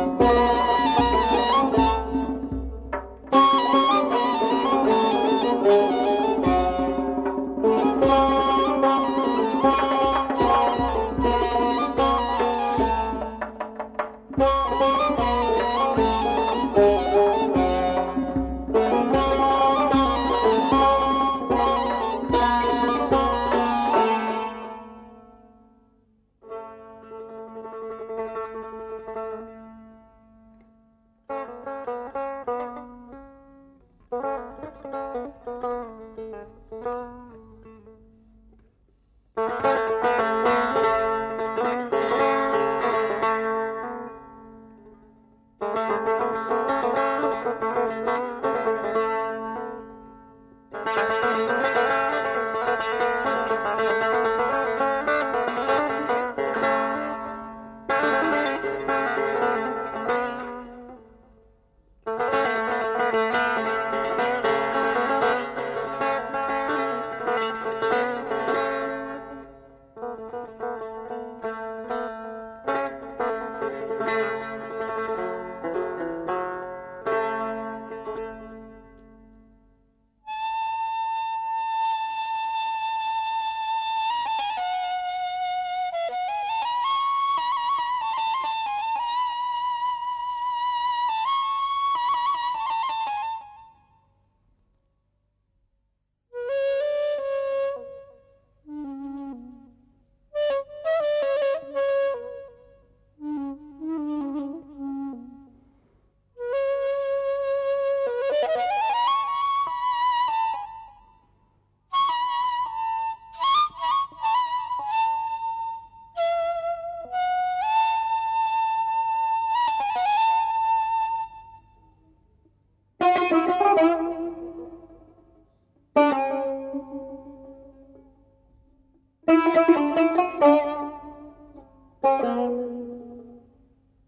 thank you Música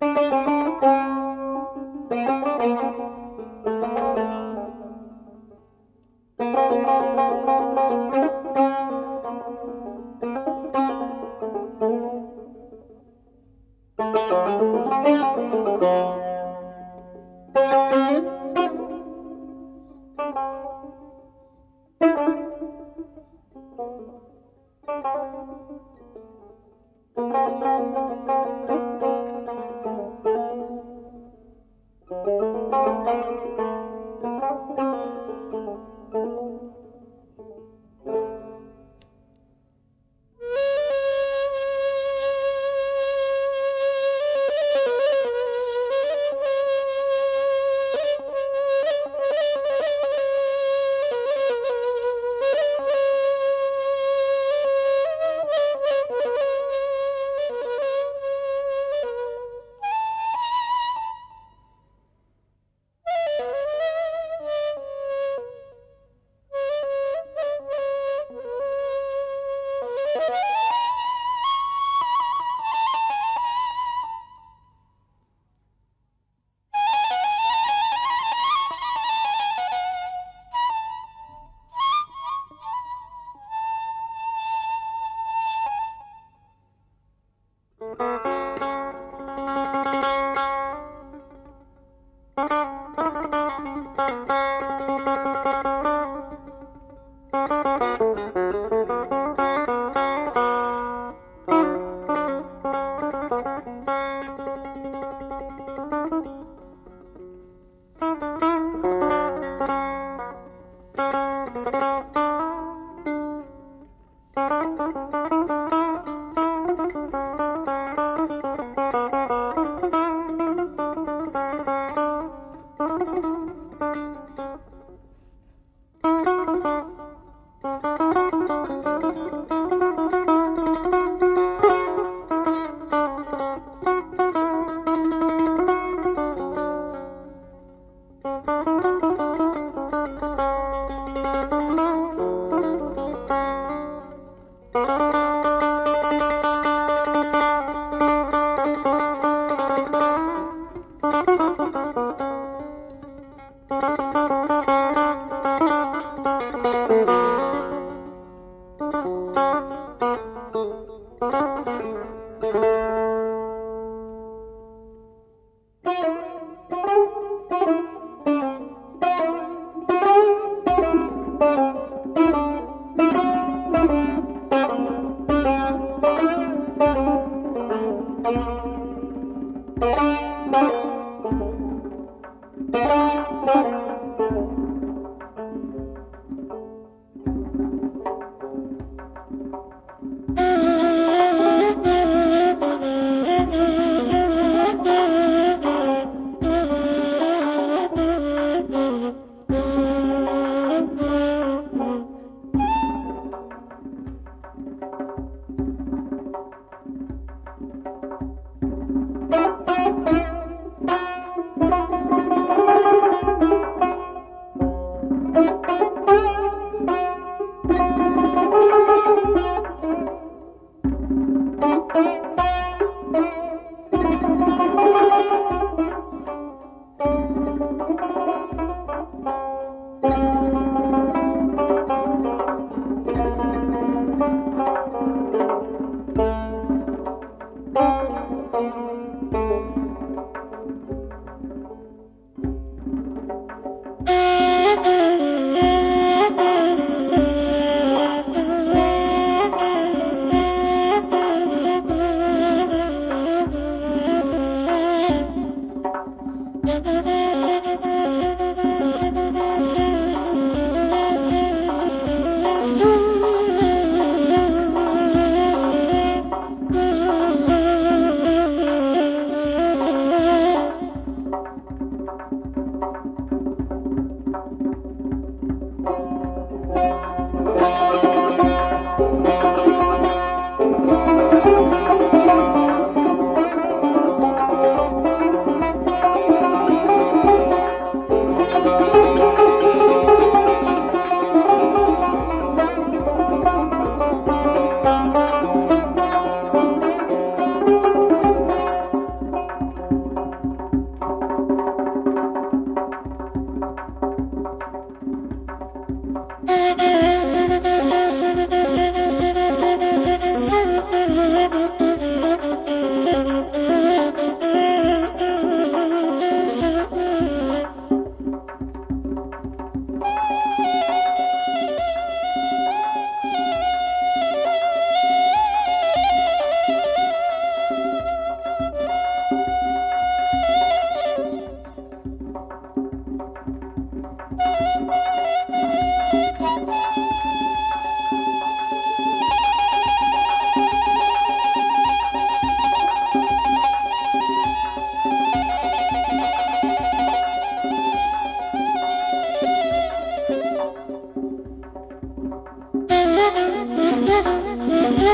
Thank you. Mm.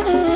Mm-mm.